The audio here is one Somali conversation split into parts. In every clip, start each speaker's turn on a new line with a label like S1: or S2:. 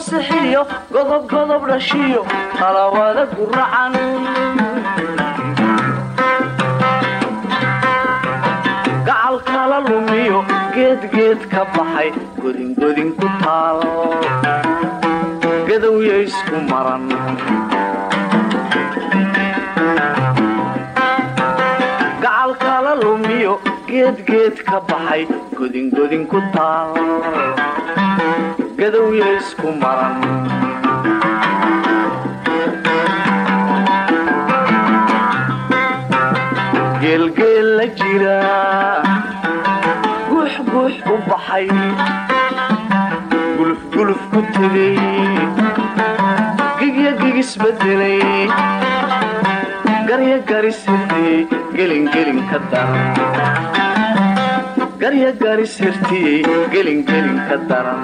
S1: sixiyo godob godob dhashiyo qalawada guracan gacal kala lumiyo geedgeed ka baxay godingodin ku taal gadowya isku maran gacal kala ka baxay godingodin ku taal gadowya isku maran geelgeel la jira guux guux u baxay. Gulufguluf ku tegay gigya gigisbedelay garya garisirtiyey gelingelin ka daran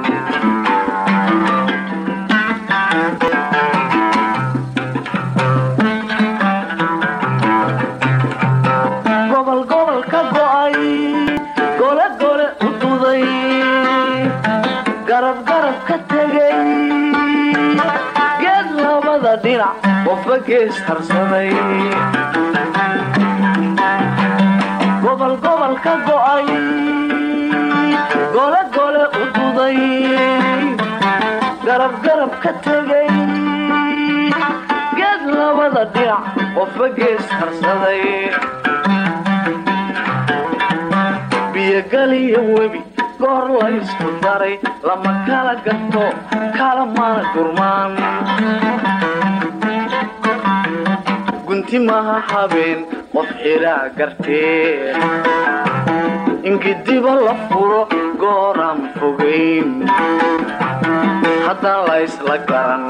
S1: qofba gees harsaday gobol gobol ka go'ay gole gole u duday garab garab ka tegay geed labada dhinac qofba gees harsaday biyogaliyo webi goor laysku daray lama kala gato kala mana gurmaan gunti maha habeen qof xilaa gartee ingidiba la furo gooraan fogayn haddaan laysla garan.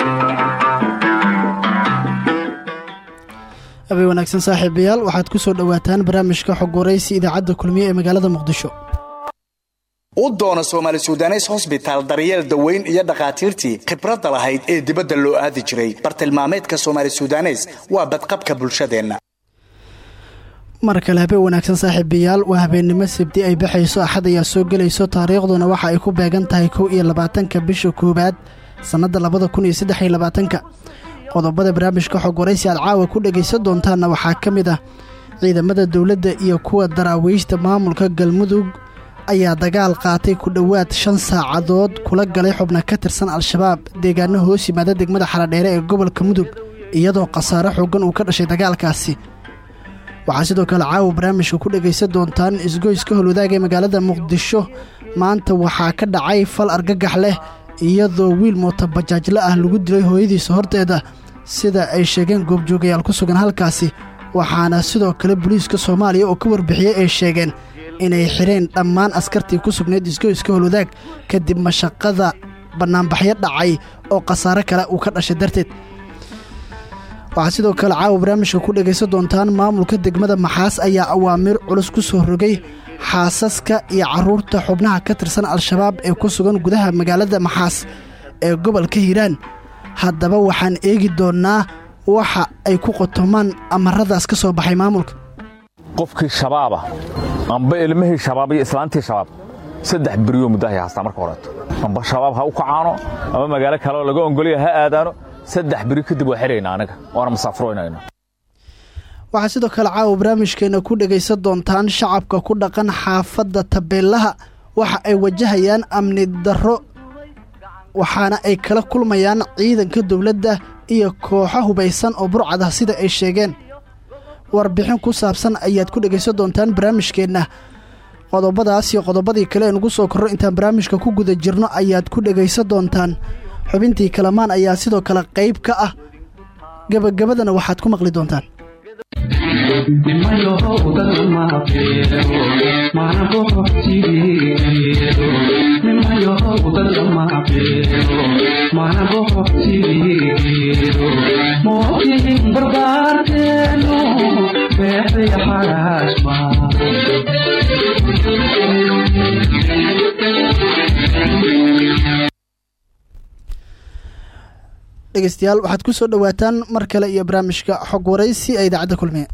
S2: Habeen wanaagsan saaxiibayaal waxaad ku soo dhowaataan barnaamijka xog waraysi idaacadda kulmiye ee magaalada muqdisho
S3: u doona soomaali sudanes hosbitaal daryeel daweyn iyo dhakhaatiirtii khibradda lahayd ee dibadda loo aadi jiray. Bartilmaameedka soomaali sudanes waa badqabka bulshadeenna.
S2: Mar kale habeen wanaagsan saaxiibayaal. Waa habeennimo sabdi ay baxayso axad ayaa soo gelayso taariikhduna waxa ay ku beegan tahay kow iyo labaatanka bisha koowaad sannadda labada kun iyo saddex iyo labaatanka. Qodobada barnaamijka xog waraysi aad caawa ku dhegaysan doontaanna waxaa ka mid ah ciidamada dowladda iyo kuwa daraawiishta maamulka galmudug ayaa dagaal qaatay ku dhowaad shan saacadood kula galay xubna ka tirsan al-shabaab. Deegaano hoos yimaada degmada xaladheere ee gobolka mudug iyadoo khasaare xoogan uu ka dhashay dagaalkaasi. Waxaa sidoo kale caawa barnaamijka ku dhegaysan doontaan isgoyska holwadaag magaalada muqdisho. Maanta waxaa ka dhacay fal argagax leh iyadoo wiil mootobajaajla ah lagu dilay hooyadiisa horteeda. Sida ay sheegeen goobjoogayaal ku sugan halkaasi waxaana sidoo kale booliiska soomaaliya oo ka warbixiyey ay sheegeen inay xireen dhammaan askartii ku sugnayd isgoyska holwadaag kadib mashaqada bannaanbaxyo dhacay oo khasaare kale uu ka dhashay darteed. Waxaa sidoo kale caawa barnaamijka ku dhegaysan doontaan maamulka degmada maxaas ayaa awaamiir culus ku soo rogay xaasaska iyo carruurta xubnaha ka tirsan al-shabaab ee ku sugan gudaha magaalada maxaas ee gobolka hiiraan. Haddaba waxaan eegi doonnaa waxa ay ku qotomaan amaradaas ka soo baxay maamulka
S4: qofkii shabaaba amba ilmihii shabaab iyo islaantii shabaab saddex beriyo muddahay haastaa marka horeeto. Amba shabaab ha u kacaano ama magaalo kaleo laga ongoliya ha aadaano saddex beri kadib waa xidhayna anaga waana masaafuroynayna
S2: waxaa sidoo kale caawa barnaamijkeena ku dhegaysan doontaan shacabka ku dhaqan xaafadda tabeelaha waxa ay wajahayaan amni darro waxaana ay kala kulmayaan ciidanka dowladda iyo kooxo hubaysan oo burcad ah sida ay sheegeen warbixin ku saabsan ayaad ku dhegaysan doontaan barnaamijkeenna. Qodobadaas iyo qodobadii kale ee nugu soo korro intaan barnaamijka ku guda jirno ayaad ku dhegaysan doontaan. Xubintii kalamaan ayaa sidoo kale qayb ka ah. Gebagabadana waxaad ku maqli doontaan
S5: నిమ్మలో ఉదయం మా పేరు మనకు సిరిగేరు నిమ్మలో ఉదయం మా పేరు మనకు సిరిగేరు మోహి బర్బార్తేను వేసయ పరాశ్మా
S2: dhegeystayaal waxaad ku soo dhowaataan mar kale iyo barnaamijka xog waraysi ee idaacadda kulmiye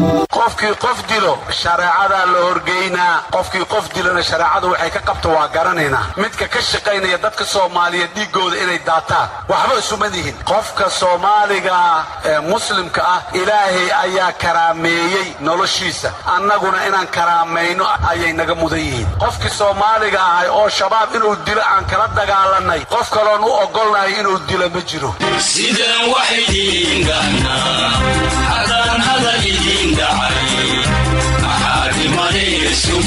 S6: qofkii qof dilo shareecadaa la horgeynaa qofkii qof dilona shareecadu waxay ka qabta waa garanaynaa midka ka shaqaynaya dadka soomaaliyeed dhiiggooda inay daataan. Waxba isuma dihin qofka soomaaliga ah ee muslimka ah ilaahay ayaa karaameeyey noloshiisa. Annaguna inaan karaamayno ayay naga mudan yihiin. Qofkii soomaaliga ahay oo shabaab inuu dilo aan kala dagaalanay qof kaloon u ogolnahay inuu dilo ma jiro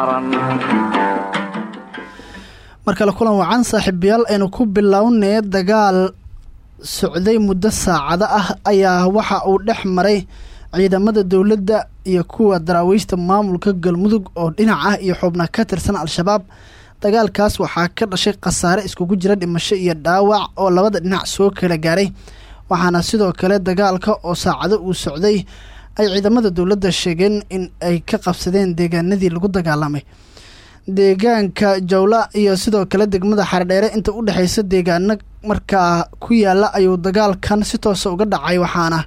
S1: isku maran
S2: mar kale kulan wacan saaxiibayaal aynu ku bilownay dagaal socday muddo saacado ah ayaa waxa uu dhex maray ciidamada dowladda iyo kuwa daraawiishta maamulka galmudug oo dhinac ah iyo xubna ka tirsan al-shabaab. Dagaalkaas waxaa ka dhashay khasaare iskugu jira dhimasho iyo dhaawac oo labada dhinac soo kala gaaray waxaana sidoo kale dagaalka oo saacado uu socday ay ciidamada dowladda sheegeen in ay ka qabsadeen deegaanadii lagu dagaalamay. Deegaanka jawla iyo sidoo kale degmada xaredheere inta u dhexeysa deegaano markaa ku yaalla ayuu dagaalkan si toosa uga dhacay waxaana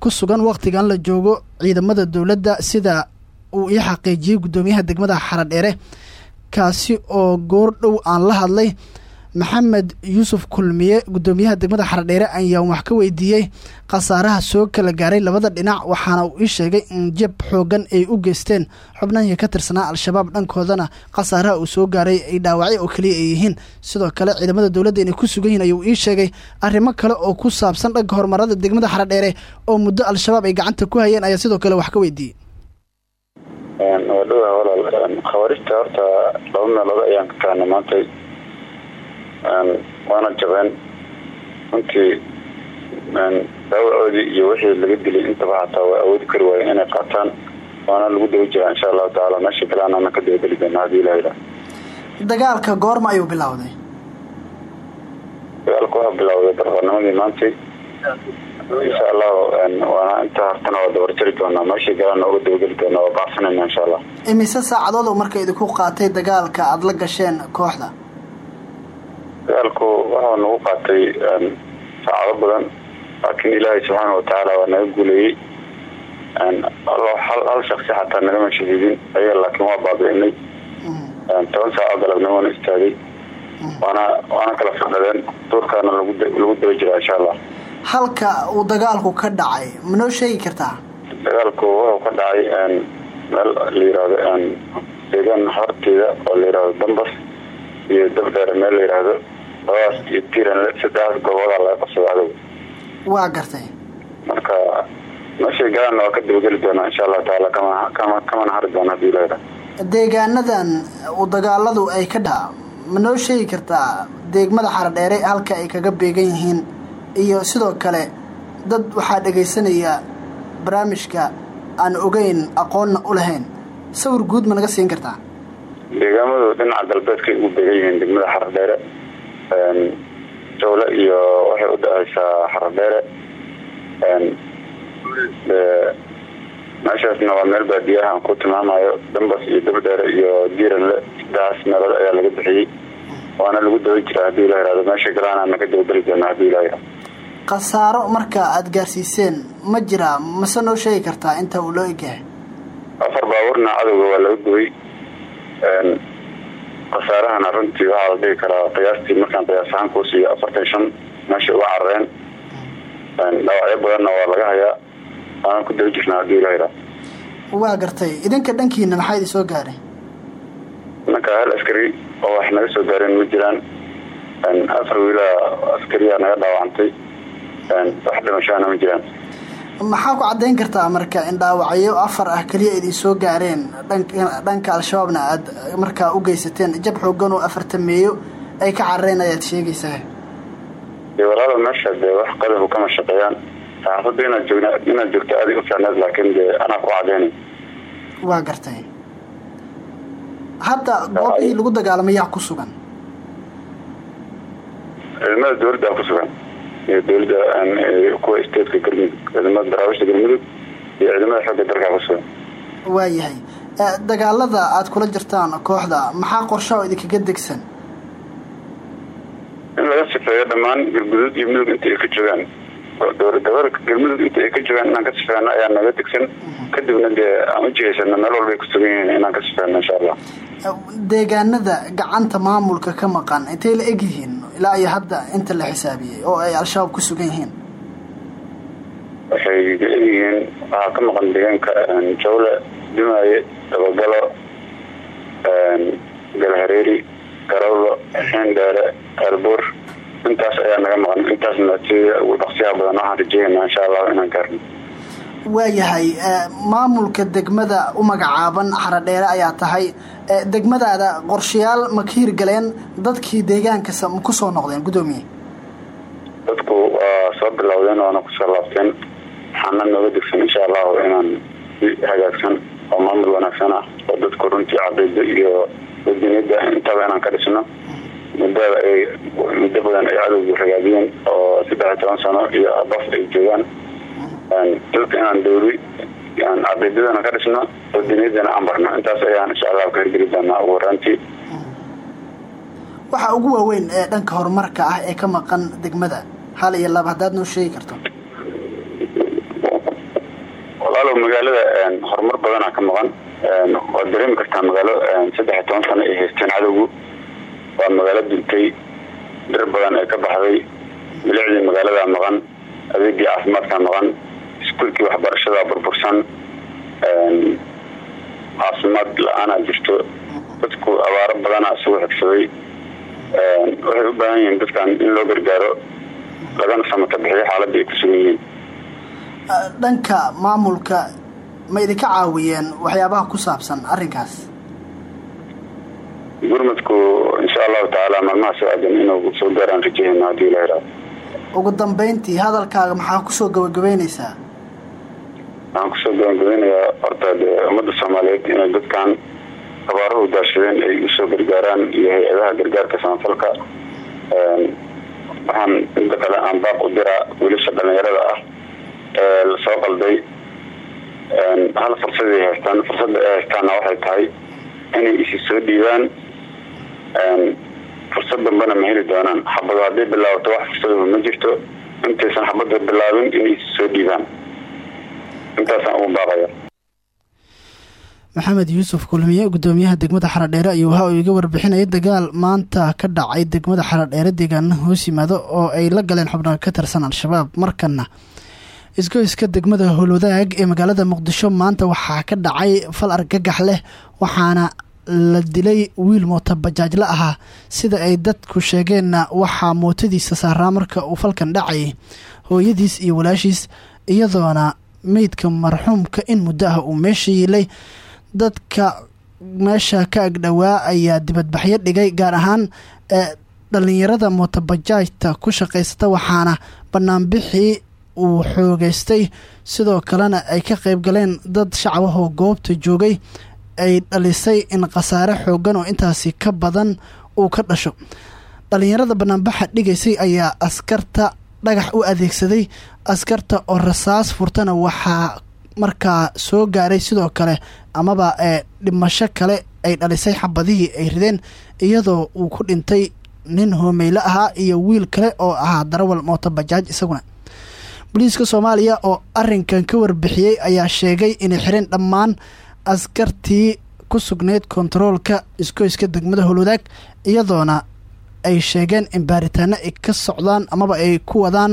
S2: ku sugan waqtigan la joogo ciidamada dowladda sida uu ii xaqiijiyey guddoomiyaha degmada xaredheere kaasi oo goor dhow aan la hadlay maxamed yuusuf kulmiye guddoomiyaha degmada xaredheere ayaan wax ka weydiiyey khasaaraha soo kala gaaray labada dhinac waxaana uu ii sheegay in jeb xoogan ay u geysteen. Xubnahii ka tirsanaa al-shabaab dhankoodana khasaaraha uu soo gaaray ay dhaawacyo oo keliya ay yihiin. Sidoo kale ciidamada dowladda inay ku sugan yihiin ayuu ii sheegay arrimo kale oo ku saabsan dhanka horumarada degmada xaredheere oo muddo al-shabaab ay gacanta ku hayeen ayaa sidoo kale wax ka weydiiyey.
S7: Waa dhowaa walaal. Khawaarijta horta laba meelood ayaan ka kaana maantay waana jabeen. Runtii daawacoodii iyo wixii laga dilay intaba xataa waa awoodi kari waayeen inay qaataan. Waana lagu daba jiraa insha allahu tacaala meesha galaan ana ka dabageli doona haddii ilaha ilaa
S2: dagaalka goorma ayuu bilowday.
S7: Dagaalku waa bilowday barqanimadii maantay. Insha allahu waana inta hartana waa dabarjari doonaa. Meesha galaan uga dabageli doonaa waa baacsanayna insha allah
S2: imise saacadood oo marka idinku qaatay dagaalka aada la gasheen kooxda
S7: dagaalku waxaa nagu qaatay saacado badan. Laakiin ilaahay subxaana watacaala waa naga guuleeyey. Hal shaksi xataa nagama shahiidin ayaga laakiin waa baabi'inay toban saaco galabnimoona istaagay. Waana waana kala fadhadeen. Duurkaana lagu daba jiraa insha allah.
S2: Halka uu dagaalku ka dhacay ma noo sheegi kartaa?
S7: Dagaalku wuxuu ka dhacay meel la yiraahdo deegaan horteeda oo la yihahdo dambas iyo dabdheere meel la labadaas iyo tiranle saddexdaas gooboodaa laga qabsada adow
S2: waa gartay.
S7: Marka meeshay galaanna waa ka dabageli doonaa insha kama kama kamana hari doona haddii ilaha
S2: deegaanadan uu dagaaladu ay ka dhaca ma noo sheegi kartaa deegmada xaradheere halka ay kaga beegan yihiin. Iyo sidoo kale dad waxaa dhegaysanaya barnaamijka aan ogeyn aqoonna u lahayn. Sawir guud ma naga siin kartaa?
S7: Deegaamadu dhinaca galbeedkay ugu beegan yihiin degmada xaradheere jawle iyo waxay u dhexaysaa xaradheere meeshaasna waa meel baadiyaha aan ku tilmaamayo. Dambas iyo dabdheere iyo diiranle saddexaas meelood ayaa laga bixiyey. Waana lagu daba jiraa haddii ilah ihahdo meesha galaanaana ka dabageli doona haddii ilah ihahdo
S2: khasaaro marka aada gaarsiiseen ma jiraa mase noo sheegi kartaa inta uu loo egyahay?
S7: Afar baabuurna cadowga waa laga gubay khasaarahana runtii waxaa la dhigi karaa qiyaastii markaan qiyaas ahaan kuu siiyo afartan shan meesha uga carareen dhaawacyo badanna waa laga hayaa. Waana ku daba jirnaa haddii ilah ihahdo
S2: waa gartay. Idinka dhankiina maxaa idin soo gaaray?
S7: Ninka hal askari oo wax naga soo gaareen ma jiraan. Afar wiilaa askariyaa naga dhaawacantay. Wax dhimashaana ma jiraan
S2: maxaa ku caddayn kartaa marka in dhaawacyo afar ah keliya idin soo gaareen? Dhanka al-shabaabna aada markaa u geysateen jab xoogan oo afartameeyo ay ka carareen ayaad sheegaysaa.
S7: Dee walaala meesha dee wax qadafu kama shaqeeyaan saxaafadda inaad joogna inaad joogto aaday u fiicneed laakiin dee anaa ku cadeynay
S2: waa gartay. Hadda goobihii lagu dagaalamay yaa ku sugan.
S7: Ciidamada dowladda ku sugan iyo dowladda kuwa stateka galmudug ciidamada daraawisha galmudug iyo ciidamada xoogga dalka ku sugan
S2: waayahay dagaalada aad kula jirtaan kooxda maxaa qorshaha oo idinkaga degsan?
S7: In laga sifeeyo dhammaan galguduud iyo mudug inta ay ka joogaan. Dowladgobolka galmudug inta ay ka joogaan inaan ka sifeeno ayaa naga degsan. Kadibna dee aan u jihaysano meel walba ay ku sugan yihiin inaan ka sifeeno insha allah.
S2: Deegaanada gacanta maamulka ka maqan intay la eg yihiin ilaa iyo hadda inta la xisaabiyey oo ay al-shabaab ku sugan yihiin.
S7: Waxay egyihiin waxaa ka maqan deegaanka jawle dumaaye dabagalo galhareeri garawlo xeendheere elbuur intaas ayaa naga maqan intaasna sida ugu dhaqsiyaha badan waxaan rajeynaa insha allah inaan gaarno.
S2: Waayahay maamulka degmada u magacaaban xaradheere ayaa tahay degmadaada qorshayaal ma ka dadkii deegaanka ma ku soo noqdeen guddoomiye?
S7: Dadku waa soo bilowdeen waana ku soo laabteen. Waxaana nooga degsan insha allahu inaan si hagaagsan oo maamul wanaagsan ah oo dadku runtii caqiida iyo wadiniyada intaba inaan ka dhisno. Muddada ay muddo badan ay cadowgu ragaadiyeen oo saddex iyo toban sano iyo abaf ay joogaan. Dadka inaan dawli aan caqiidadana ka dhisno wadiniyadana aan barno intaas ayaan insha allahu ka hirgeli doonaa ugu horaantii
S2: waxaa ugu waaweyn ee dhanka horumarka ah ee ka maqan degmada hal iyo laba haddaad noo sheegi karto.
S7: Walaalow magaalada horumar badanaa ka maqan. Waad dareemi kartaa magaalo saddex iyo toban sano ay haysteen cadowgu. Waa magaalo dintay dhir badan ee ka baxday. Bilicdii magaalada maqan adeegii caafimaadka maqan iskuulkii waxbarashada burbursan caafimaad la'aanaa jirto. Dadku abaaro badanaa isugu xigsaday. Waxay u baahan yihiin dadkan in loo gargaaro lagana samata bixiyo xaaladda ay ku sugan yihiin.
S2: Dhanka maamulka ma idinka caawiyeen waxyaabaha ku saabsan arrinkaas?
S7: Gurmadku insha allahu tacaala maalmaha soo aadan inuu soo gaaraan rajaheyna haddii la yidhaado
S2: ugu dambeyntii hadalkaaga maxaa ku soo gabagabeyneysaa
S7: waxaan ku soo gabagabeynayaa horta dee ummadda soomaaliyeed inay dadkan abaaruhu daashadeen ay u soo gargaaraan iyo hay'adaha gargaarka samafalka waxaan inta kale aan baaq u diraa wiilasha dhalinyarada ah ee la soo qalday hal fursaday haystaan fursadda ay haystaanna waxay tahay inay isi soo dhiibaan fursad dambena ma heli doonaan. Xabado hadday bilaabato wax fursadaba ma jirto. Intaysan xabada bilaabin inay isi soo dhiibaan intaasaan ugu baaqaya
S2: maxamed yuusuf kulmiye gudoomiyaha degmada xaradheere ayuu waxa iga warbixinayay dagaal maanta ka dhacay degmada xaradheere deegaana hoos yimaado oo ay la galeen xubno ka tirsan al-shabaab. Markana isgoyska degmada howlwadaag ee magaalada muqdisho maanta waxaa ka dhacay fal argagax leh waxaana la dilay wiil mooto bajaajla ahaa. Sida ay dadku sheegeenna waxaa mootadiisa saaraa marka uu falkan dhacayay hooyadiis iyo walaashiis iyadoona meydka marxuumka in muddo ah uu meesha yiilay dadka meesha ka agdhowaa ayaa dibadbaxyo dhigay gaar ahaan ee dhallinyarada mootobajaajta ku shaqaysata waxaana banaanbixii uu xoogeystay. Sidoo kalena ay ka qayb galeen dad shacabahoo goobta joogay ay dhalisay in khasaare xoogan oo intaasi ka badan uu ka dhasho. Dhallinyarada banaanbaxa dhigaysay ayaa askarta dhagax u adeegsaday askarta oo rasaas furtana waxaa markaa soo gaaray sidoo kale amaba ee dhimasho kale ay dhalisay xabadihii ay rideen iyadoo uu ku dhintay nin hoomeylo ahaa iyo wiil kale oo ahaa darawal mooto bajaaj isaguna. Booliiska soomaaliya oo arinkan ka warbixiyey ayaa sheegay inay xireen dhammaan askartii ku sugnayd kontaroolka iskoyska degmada howlwadaag iyadoona ay sheegeen in baaritaano ay ka socdaan amaba ay ku wadaan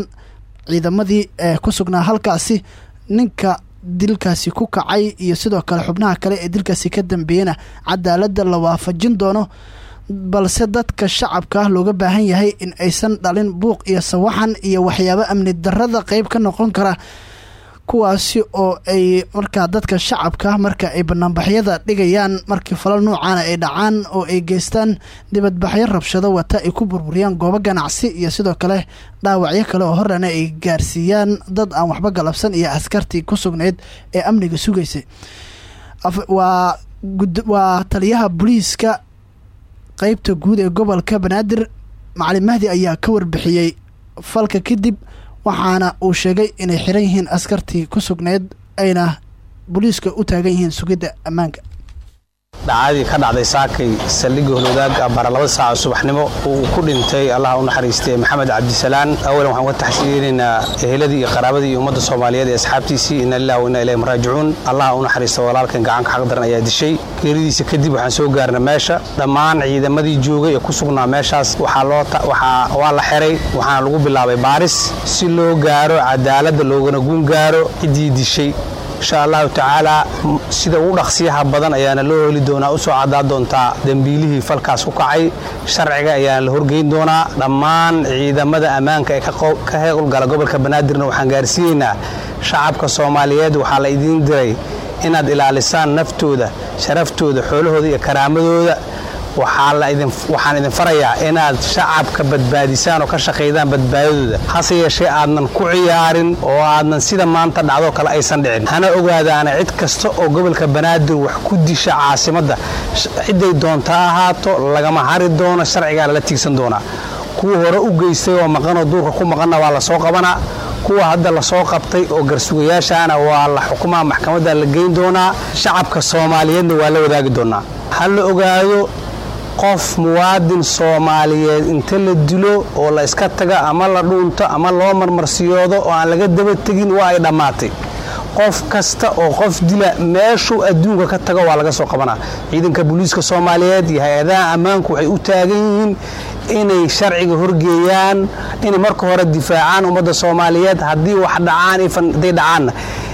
S2: ciidamadii ee ku sugnaa halkaasi ninka dilkaasi ku kacay iyo sidoo kale xubnaha kale ee dilkaasi ka dambeeyena cadaaladda la waafajin doono. Balse dadka shacabka ah looga baahan yahay in aysan dhalin buuq iyo sawaxan iyo waxyaabo amni darrada qeyb ka noqon kara kuwaasi oo ay markaa dadka shacabka marka ay banaanbaxyada dhigayaan markii falal noocaana ay dhacaan oo ay geystaan dibadbaxyo rabshado wata ay ku burburiyaan goobo ganacsi iyo sidoo kale dhaawacyo kale oo horena ay gaarsiiyaan dad aan waxba galabsan iyo askartii ku sugnayd ee amniga sugaysay. Waa taliyaha booliiska qeybta guud ee gobolka banaadir macalin mahdi ayaa ka warbixiyey falka kadib waxaana uu sheegay inay xiran yihiin askartii ku sugnayd ayna booliiska u taagan yihiin sugidda ammaanka
S8: dhacdadii ka dhacday saakay saldhigga holwadaag bara laba saaca subaxnimo uu ku dhintay allah u naxariistay maxamed cabdisalaan. Awalan waxaan uga taxsiinaynaa eheladii iyo qaraabadii iyo ummadda soomaaliyeed ee asxaabtiisii ina lilah wa inna ilayhim raajicuun. Allah u naxariista walaalkan gacanka xaqdaran ayaa dishay. Geeridiisa kadib waxaan soo gaarna meesha. Dhammaan ciidamadii joogay ee ku sugnaa meeshaas waa la xiray waxaana lagu bilaabay baaris si loo gaaro cadaaladda loogana gun gaaro ciddii dishay insha allahu tacaala sida ugu dhaqsiyaha badan ayaana loo heli doonaa u soo caddaa doontaa dembiilihii falkaas ku kacay. Sharciga ayaana la horgeyn doonaa. Dhammaan ciidamada ammaanka ee ka howlgala gobolka banaadirna waxaan gaarsiinaynaa shacabka soomaaliyeed waxaa la idiin diray inaad ilaalisaan naftooda sharaftooda xoolahooda iyo karaamadooda waxaan idin farayaa inaad shacabka badbaadisaan oo ka shaqaydaan badbaadadooda. Hase yeeshee aadnan ku ciyaarin oo aadnan sida maanta dhacdoo kale aysan dhicin. Hana ogaadaana cid kasta oo gobolka banaadir wax ku disha caasimadda. Cidday doonta ahaato lagama hari doono sharcigaa lala tiigsan doonaa. Kuwa hore u geystay oo maqanoo duurka ku maqanna waa la soo qabanaa kuwa hadda la soo qabtay oo garsugayaashaana waa la xukumaa maxkamadda la geyn doonaa. Shacabka soomaaliyeedna waa la wadaagi doonaa. Ha la ogaado qof muwaadin soomaaliyeed inta la dilo oo la iska taga ama la dhuunto ama loo marmarsiyoodo oo aan laga daba tegin waa ay dhammaatay. Qof kasta oo qof dila meeshuu adduunka ka tago waa laga soo qabanaa. Ciidanka booliiska soomaaliyeed iyo hay'adaha ammaanku waxay u taagan yihiin inay sharciga horgeeyaan inay marka hore difaacaan ummadda soomaaliyeed haddii wax dhacaan haday dhacaanna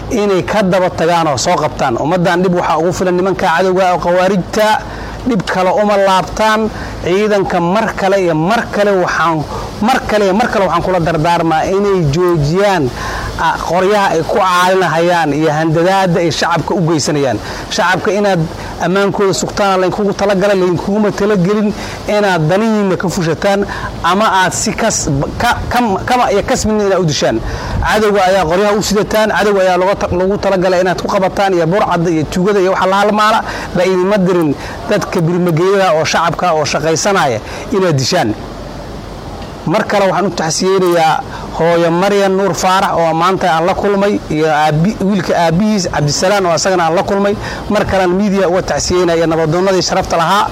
S8: inay ka daba tagaan oo soo qabtaan. Ummaddan dhib waxaa ugu filan nimanka cadowga oo khawaarijta dhib kale uma laabtaan ciidanka mar kale iyo mar kale waxaan mar kale iyo mar kale waxaan kula dardaarmaa inay joojiyaan qoryaha ay ku caalinahayaan iyo handadaada ay shacabka u geysanayaan. Shacabka inaad ammaankooda sugtaan laynkugu talagala laynkuguma talagelin inaad danihiinna ka fushataan ama aad si kama iyo kasmidna inaad u dishaan. Cadowga ayaa qoryaha u sidataan cadowga ayaa lagu talagalay inaad ku qabataan iyo burcadda iyo tugada iyo waxa lahalmaala la idinma dirin dadka birmageeyada oo shacabka oo shaqaysanaya inaad dishaan mar kale waxaan u taxsiyeynayaa hooyo maryan nuur faarax oo maanta aan la kulmay iyo wiilka aabbihiis cabdisalaan oo asagana aan la kulmay. Mar kalean miidiya uga taxsiyeynaya nabadoonnadii sharafta lahaa.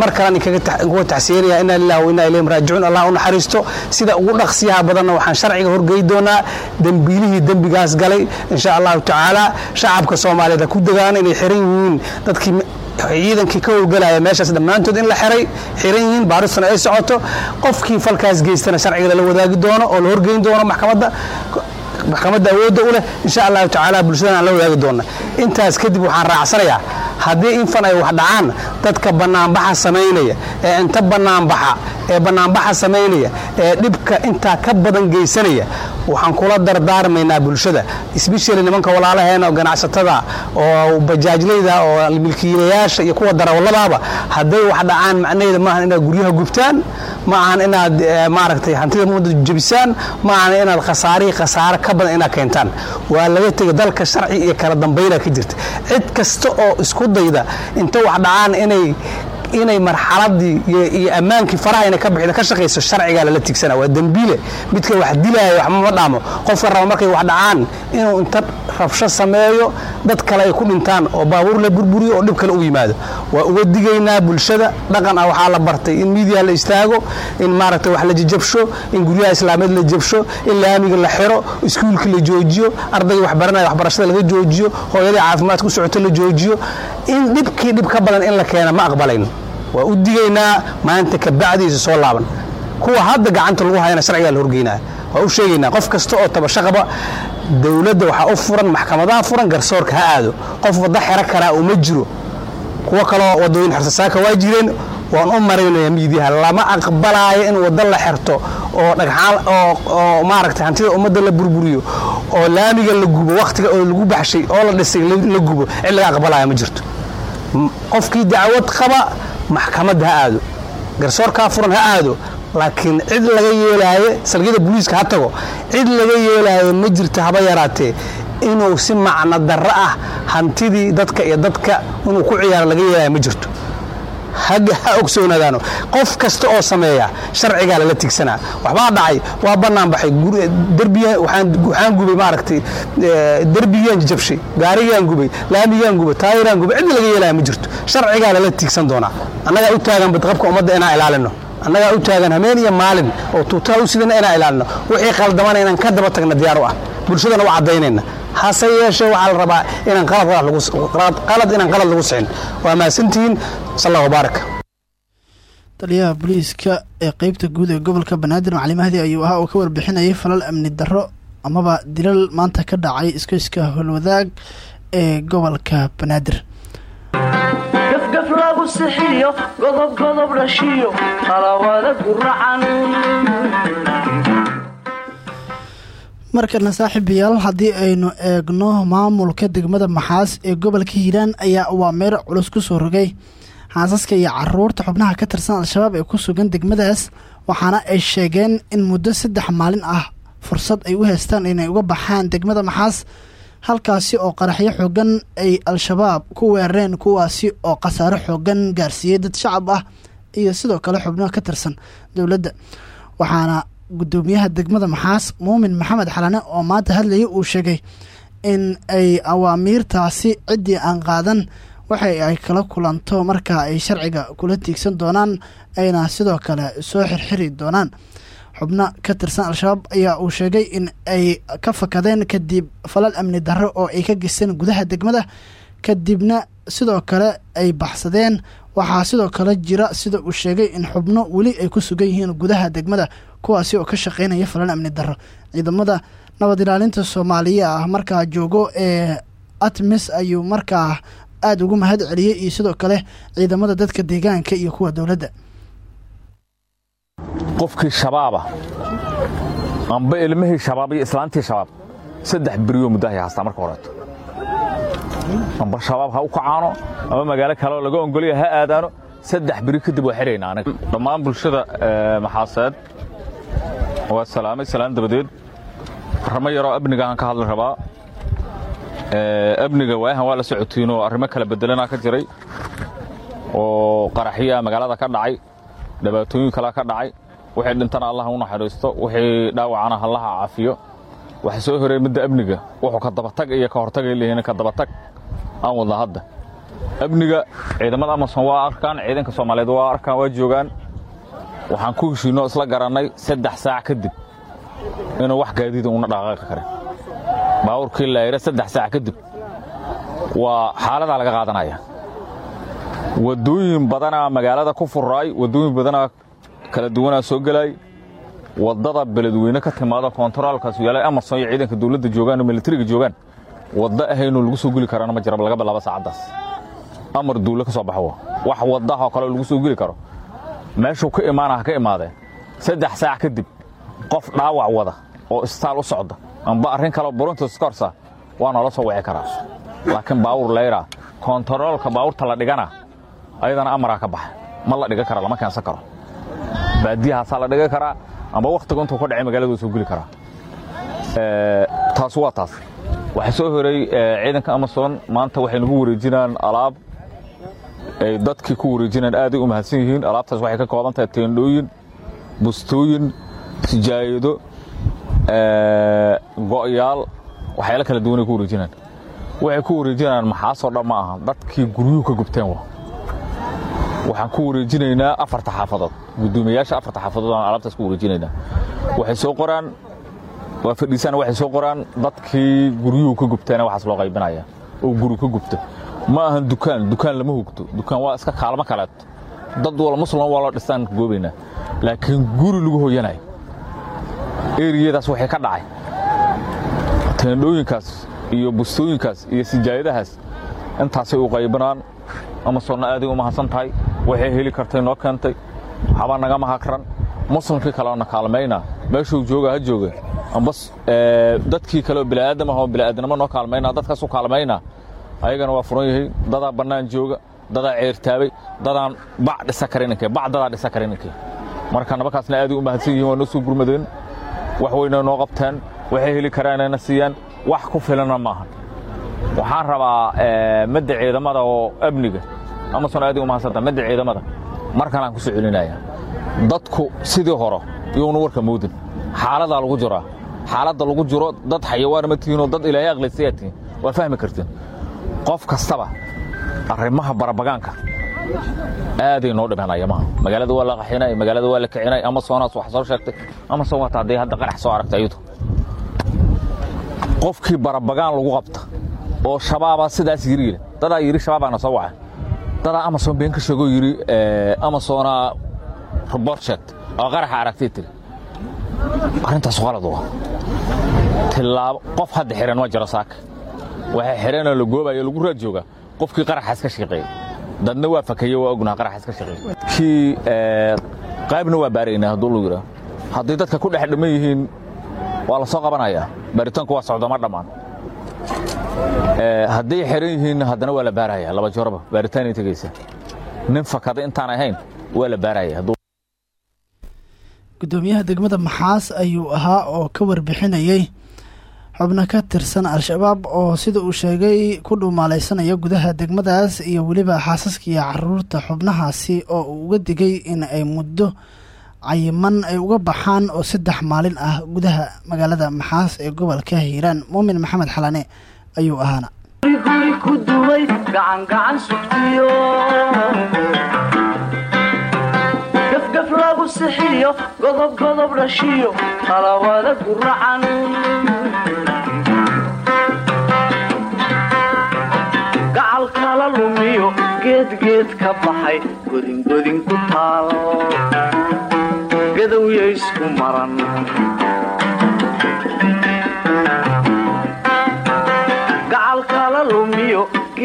S8: Mar kalean inkuga taxsiyeynaya inna lilah wa inna ilayhim raajicuun. Allah u naxariisto. Sida ugu dhaqsiyaha badanna waxaan sharciga horgey doonaa. Dembiilihii dembigaas galay insha allahu tacaala. Shacabka soomaaliyeed ha ku degaan inay xiran yihiin dadkii ciidankii ka howlgalaya meeshaas dhammaantood in la xiray xiran yihiin baaristuna ay socoto qofkii falkaas geystana sharciga lala wadaagi doono oo la horgeyn doono maxkamadda maxkamadda awoodda u leh insha allahu tacaala bulshadan aan la wadaagi doona intaas kadib waxaan raacsanayaa haddii infan ay wax dhacaan dadka bannaanbaxa samaynaya ee inta bannaanbaxa ee bannaanbaxa samaynaya ee dhibka intaa ka badan geysanaya waxaan kula dardaarmaynaa bulshada sbeshali nimanka walaalaheena oo ganacsatada oo bajaajlayda oo milkiilayaasha iyo kuwa darawalladaaba hadday wax dhacaan macnaheeda maahan inaad guryaha gubtaan ma ahan inaad maaragtay hantida ummadda jebisaan ma ahan inaad khasaarihii khasaare ka badan inaad keentaan. Waa laga tegay dalka sharci iyo kala dambayna ka jirta. Cid kasta oo isku dayda inta wax dhacaan inay inay marxaladii iyo ammaankii faraha inay ka bixida ka shaqayso sharcigaa lala tigsana waa dembiile midka wax dilaayo waxma ma dhaamo. Qofka raba markay wax dhacaan inuu inta rabsho sameeyo dad kale ay ku dhintaan oo baabuur la burburiyo oo dhib kale u yimaado. Waa uga digaynaa bulshada. Dhaqan ah waxaa la bartay in miidiya la istaago in maaragtay wax la jajabsho in guryaha islaameed la jabsho in laamiga la xiro iskuulka la joojiyo ardayga waxbaranaya waxbarashada laga joojiyo hooyadii caafimaadka u socoto la joojiyo. In dhibkii dhib ka badan in la keena ma aqbalayn waa u digaynaa maanta kabacdiisa soo laaban. Kuwa hadda gacanta lagu hayana sharcigaa la horgeynaya waa u sheegaynaa qof kasta oo tabashaqaba dowladda waxaa u furan maxkamadaha furan garsoorka ha aado. Qof wadda xero karaa uma jiro. Kuwo kaloo wadooyin xersasaaka waa jireen. Waan u maraynaya miidiyaha lama aqbalaayo in waddo la xerto oo dhagxaan oo maaragtay hantida ummadda la burburiyo oo laamiga la gubo wakhtiga oo lagu baxshay oo la dhisay la gubo. Cid laga ma jirto. Qofkii dacwad qaba maxkamadda ha aado garsoorkaa furan ha aado laakiin cid laga yeelaaye salgiyada booliiska ha tago cid laga yeelaaye ma jirto haba yaraatee. Inuu si macno darro ah hantidii dadka iyo dadka inuu ku ciyaaro laga yeelaayo ma jirto ha ogsoonaadaano qof kasta oo sameeya sharcigaa lala tigsanaa waxbaa dhacay waa bannaan baxay. Waxaan gubay maaragtay derbigiyaan jabshay. Gaarigaan gubay laamigaan gubay taayiraan gubay. Cidna laga yeelaya ma jirto. Sharcigaa lala tigsan doonaa annagaa u taagan badqabka ummadda inaan ilaalino. Annagaa u taagan hameen iyo maalin. Oo tuutaa u sidana inaan ilaalino. Wixii qaldamana inaan ka daba tagna diyaar u ah. Bulshadana u caddaynayna hase yeeshee waxaa la rabaa inaan qalad inaan qalad lagu sixin waa mahadsantihiin sallahu baarak.
S2: Taliyaha booliiska ee qeybta guud ee gobolka banaadir macali mahdi ayuu ahaa oo ka warbixinayay falal amni darro amaba dilal maanta ka dhacay iskayska howlwadaag ee gobolka banaadir
S1: gafgaf lagu sixiyo godob godob dhashiyo qalawada guracan
S2: markana saaxiibayaal haddii aynu eegno maamulka degmada maxaas ee gobolka hiiraan ayaa awaameer culus ku soo rogay. Xaasaska iyo carruurta xubnaha ka tirsan al-shabaab ee ku sugan degmadaas waxaana ay sheegeen in muddo saddex maalin ah fursad ay u haystaan inay uga baxaan degmada maxaas halkaasi oo qaraxyo xoogan ay al-shabaab ku weerareen kuwaasi oo khasaaro xoogan gaarsiiyey dad shacab ah iyo sidoo kale xubno ka tirsan dowladda. Waxaana guddoomiyaha degmada maxaas muumin maxamed xalane oo maanta hadlayay uu sheegay in ay awaamiirtaasi ciddii aan qaadan waxay ay kala kulanto marka ay sharciga kula tiigsan doonaan ayna sidoo kale soo xirxiri doonaan. Xubno ka tirsan al-shabaab ayaa uu sheegay in ay ka fakadeen kadib falal amni darro oo ay ka geysteen gudaha degmada kadibna sidoo kale ay baxsadeen waxaa sidoo kale jira sida uu sheegay in xubno weli ay ku sugan yihiin gudaha degmada kuwaasi oo ka shaqeynaya falal amni darro. Ciidamada nabad ilaalinta soomaaliya ah markaa joogo ee atmis ayuu markaa aada ugu mahad celiyey iyo sidoo kale ciidamada dadka deegaanka iyo kuwa dowladda.
S4: Qofkii shabaaba amba ilmihii shabaab iyo islaantii shabaab saddex beriyo muddahay haastaa marka horeeto amba shabaab ha u kacaano ama magaalo kaleoo laga ongoliya ha aadaano saddex beri kadib waa xidhaynaa anaga dhammaan bulshada maxaaseed waa salaamay salaan dabadeed. Ramo yaroo amnigahan ka hadli rabaa. Amniga waayahan waa la socotiinoo arrimo kala bedelanaa ka jiray oo qaraxyaa magaalada ka dhacay dhibaatooyin kalea ka dhacay. Wixii dhintana allah u naxariisto wixii dhaawacana hallaha caafiyo waxa soo horeey midda amniga. Wuxuu ka dabatag iyo ka hortagay leeyihiin ka dabatag. Aan wadnaa hadda. Amniga ciidamada amason waa arkaan ciidanka soomaaliyeed waa arkaan waa joogaan. Waxaan ku heshiinoo isla garannay saddex saac kadib inuu wax gaadiida una dhaqaaqi karin. Baawurkii laayra saddex saac kadib. Waa xaaladaa laga qaadanaya. Waddooyin badanaa magaalada ku furaay waddooyin badanaa kala duwanaa soo gelaay waddada beledweyne ka timaada kontaraalkaas yaalay amarson iyo ciidanka dawladda joogaan oo militariga joogaan wadda ahaynoo lagu soo geli karana ma jira laga bilaabo saacaddaas. Amar duulle ka soo baxo. Wax waddaha kaleo lagu soo geli karo. Meeshuu ka imaana ka imaadeen saddex saac kadib qof dhaawac wada oo istaal u socda. Amba arrin kaleo buruntos korsa waa noola soo wici karaa. Laakiin baawur layra kontaroolka baawurta la dhigana ayadana amaraa ka baxa ma la dhigan kara lama keensan karo. Baadiyahaasaa la dhigan karaa amba wakhtigu intuu ka dhacay magaaladu soo geli karaa. Taas waa taas. Waxaa soo horay ciidanka amason maanta waxay nagu wareejinaan alaab. Ay dadkii ku wareejinaan aaday u mahadsan yihiin. Alaabtaas waxay ka kooban tahay teendhooyin bustooyin sijaayado go'yaal. Waxyaalo kala duwanay ku wareejinaan. Waxay ku wareejinaan maxaasoo dhan ma aha. Dadkii guryuhu ka gubteen wa waxaan ku wareejinaynaa afarta xaafadood. Guddoomiyayaasha afarta xaafadood aan alaabtaas ku wareejinaynaa. Waxay soo qoraan waa fadhiisaan waxay soo qoraan dadkii guryuhu ka gubteena waxaas loo qaybinaya oo guri ka gubta ma ahan dukaan dukaan lama hogto dukaan waa iska kaalmo kaleeto. Dad wal muslim waa loo dhistaan goobaynaa laakiin guri lagu hoyanayo eriyadaas waxay ka dhacay. Teendhooyinkaas iyo bustooyinkaas iyo sijaayadahaas intaasay u qaybinaan ama sonna aaday u mahadsan tahay waxay heli kartay noo keentay. Waxbaa naga mahakran muslimkii kaleona kaalmayna meeshuu jooga ha jooga. Amba dadkii kaleoo bini'aadam ahoo bini'aadnimo noo kaalmayna. Dadkaasu kaalmayna. Ayagana waa furan yahay dadaa bannaan jooga. Dadaa ceertaabay. Dadaan bac dhisa karininkay bac dadaa dhisa karininkay marka nabakaasna aaday u mahadsan yihiin waa noo soo gurmadeen. Wax weyna noo qabtaan waxay heli karaanayna siiyaan. Wax ku filana maahan. Waxaan rabaa madda ciidamada oo amniga amason aaday u mahadsanta madda ciidamada markan aan ku soo celinaya dadku sidii hore yuuna warka moodin xaaladaa lagu jiraa xaaladda lagu jiro dad xayawaan ma tihiinoo dad ilaahay aqlaysayaa tihiin. Waa fahmi kartiin qof kastaba arrimaha barabagaanka aaday noo dhibeen ayamaha magaalada waa la qaxinay magaalada waa la kicinay amasonaas wax soo sheegtay amason waata hadday hadda qarax soo aragtay ayadu qofkii barabagaan lagu qabta oo shabaabaa sidaas yiri yidhi dadaa yidhi shabaabaana soo waca dadaa amason been ka sheegoo yidhi amasona robort sheegtay oo qaraxa aragtay tiri. Arrintaas qalad waa tilaabo qof hadda xihan ma jiro saaka waxay xidhanoo la goobayo lagu raad joogaa qofkii qaraxaas ka shaqeeyey dadna waa fakaye waa ognaha qaraxaas ka shaqeeyey kii qaybna waa baaraynaa hadduu lagu yidhaah hadday dadka ku dhex dhamman yihiin waa la soo qabanayaa. Baaritaanku waa socdo ma dhammaan hadday xihan yihiin haddana waa la baaraya laba joraba baaritaanay tegaysa nin fakada intaan ahayn waa la baaraya
S2: gudoomiyaha degmada maxaas ayuu ahaa oo ka warbixinayey xubno ka tirsan al-shabaab oo sida uu sheegay ku dhuumaalaysanaya gudaha degmadaas iyo weliba xaasaska iyo carruurta xubnahaasi oo uu uga digay in ay muddo cayiman ay uga baxaan oo saddex maalin ah gudaha magaalada maxaas ee gobolka hiiraan. Muumin maxamed xalane ayuu ahaana.
S1: Guri ku duway gacangacan sugtiyo. Gafgaf lagu sixiyo godob godob dhashiyo talawada guracan gacal kala lumiyo geedgeed ka baxay godingodin ku taal. Gadowya isku maran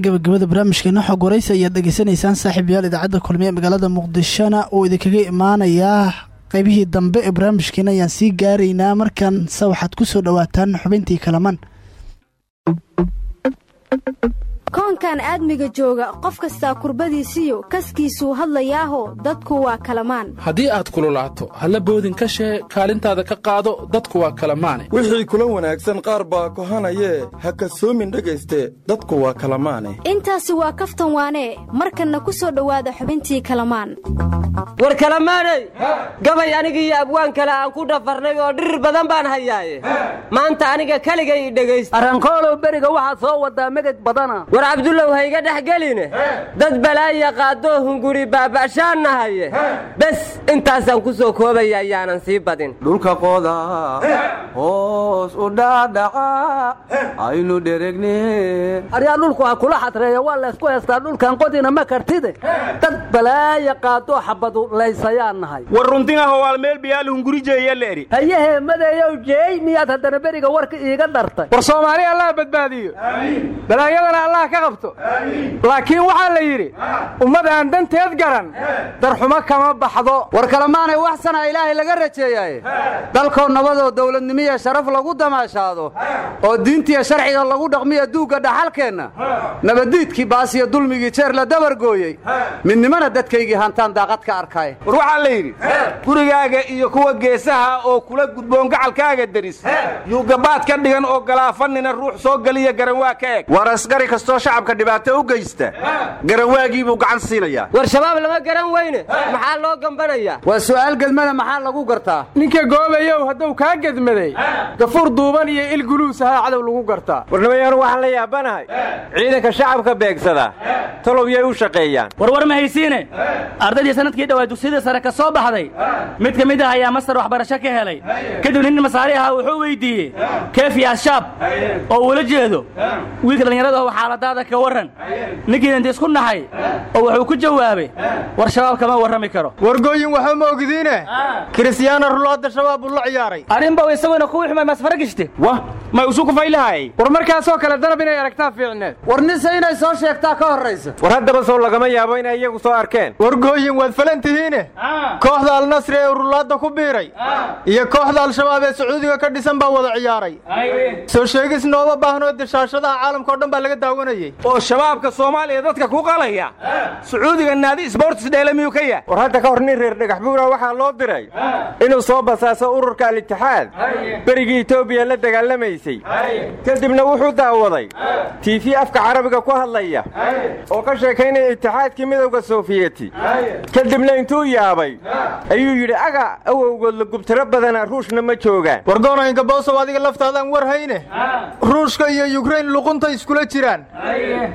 S2: gabagabada barnaamijkeena xog waraysi ayaad dhegeysanaysaan saaxiibayaal idaacadda kulmiye ee magaalada muqdishona oo idinkaga imaanayaa qaybihii dambe ee barnaamijkeena ayaan sii gaaraynaa. Markan se waxaad ku soo dhowaataan xubintii kalaman
S9: koonkan aadmiga jooga qof kastaa kurbadiisiyo kaskiisuu hadlayaaho dadku waa kalamaan.
S10: Haddii aad kululaato halla boodin ka shee kaalintaada ka qaado dadku waa kalamaane
S11: wixii kula wanaagsan qaar baa kohanayee ha kasoomin dhegayste dadku waa kalamaane.
S9: Intaasi waa kaftan waanee markanna ku soo dhowaada xubintii kalamaan.
S12: War kalamaanay? Gabay anigiiyo abwaan kale aan ku dhafarnay oo dhirir badan baan hayaaye. Maanta aniga keligay dhegaysta
S13: arrankoolow beriga waxaad soo wadaa meged badana
S12: war cabdullow hayga dhex geline? Dad balaaya qaadoo hunguri baaba'shaan nahaye bes intaasaan ku soo koobaya ayaanan sii badin.
S14: Dhulka qoda hoos u dhaadhaca. Aynu dheregne
S13: aryaa dhulku ha kula xadreeya waa laysku heestaa dhulkan qodina ma kartide. Dad balaaya qaadoo xabadu laysayaan nahay
S15: war runtingahowaal meel biyaal hungurijeeyaleeri
S13: hayahee madeeyow jeey miyaad haddana beriga warka iiga dhartay.
S15: War soomaali allah badbaadiyo. Balaayadana allah ka qabto. Laakiin waxaa la yidhi ummad aan danteed garan darxumo kama baxdo.
S14: War kalemaanay wax sana ilaahay laga rajeeyaaye. Dalkoo nabadoo dawladnimiya sharaf lagu damaashaado oo diintiya sharciga lagu dhaqmiya duugga dhaxalkeenna nabaddiidkii baasiya dulmigii jeer la dabargooyey midnimana dadkaygii hantaan daaqad ka arkay
S15: war waxaa la yidhi gurigaaga iyo kuwa geesaha oo kula gudboon gacalkaaga deris yuu gabaad ka dhigan oo galaafanina ruux soo geliya garan waa ka eg.
S14: War asgari kastoo
S16: shacabka dhibaato u geysta garanwaagii buu gacan siinayaa.
S12: War shabaab lama garan weyne maxaa loo gambanayaa
S14: waa su'aal gedmada maxaa lagu gartaa?
S15: Ninka goobayow hadduu kaa gedmaday gafuur duuban iyo il guluus ahaa cadow lagu gartaa.
S17: Warnimayaanu waxaan la yaabanahay ciidanka shacabka beegsada talow yay u shaqeeyaan.
S18: Warwar ma haysiine? Ardaydii sannadkii dhowaa dugsiyada sare ka soo baxday mid ka mid ah ayaa masar waxbarasho ka helay. Kadib nin masaari ahaa wuxuu weydiiyey keef yaashaab oo uula jeedo wiilka dhallinyarada oo xaaladaada ka warran. Ninkii inta isku naxay oo wuxuu ku jawaabay war shabaab kama warrami karo.
S15: Wargooyin waxba ma ogdiine kiristiyaano ruloodda shabaab buu la ciyaaray
S18: arrinba isaguna kuwii xumay masfara gishte
S17: wah may usu kufaylahay
S15: war markaasoo kale danab inay aragtaa fiicneed
S14: war nise inay soo sheegtaa ka horraysa.
S17: War haddaba sow lagama yaabo inay iyagu soo arkeen.
S15: Wargooyin waad falan tihiine? Kooxda alnasri ee urulaadda ku biiray. Iyo kooxda al-shabaab ee sacuudiga ka dhisan baa wada ciyaaray. Soo sheegis nooma baahnoo dishaashadaha caalamka o dhan baa laga daawanayey
S17: oo shabaabka soomaaliya dadka ku qalaya. Sacuudiga naadi sborts dheele miyuu ka yahay. War hadda ka hor nin reer dhagax buura waxaa loo diray. Inuu soo basaaso ururka al-itixaad berigii etoobiya la dagaalamaysay. Kadibna wuxuu daawaday. Tiifi afka carabiga ku hadlaya. Oo ka sheekaynaya itixaadkii midowda soofiyeti. Kadibna intuu yaabay ayuu yidhi aga awowgood la gubtiro badana ruushna ma joogaan.
S15: Wargoonaynka boosow adiga laftaadaan war hayne. Ruushka iyo yukrain luqunta iskula jiraan